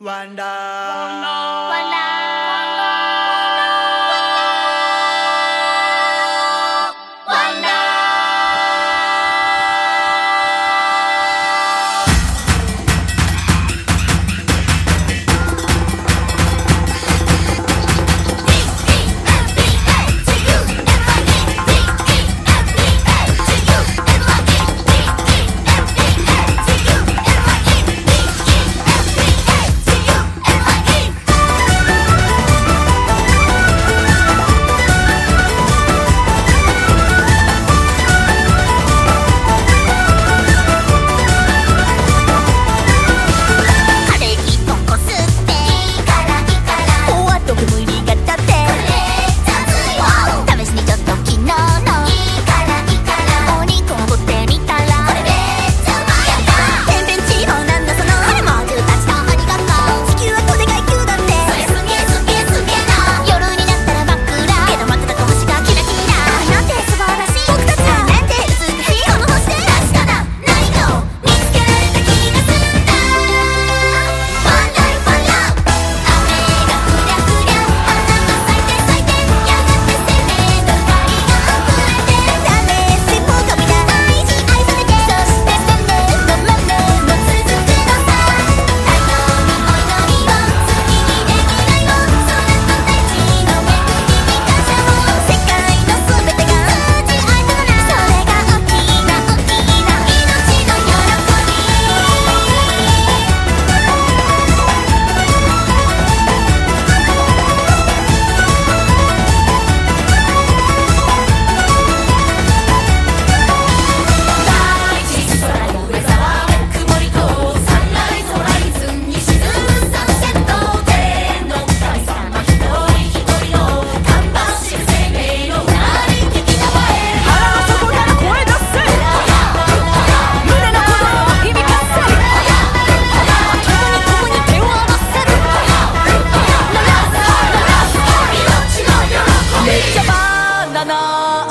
Wanda. Wanda. Wanda.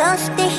そして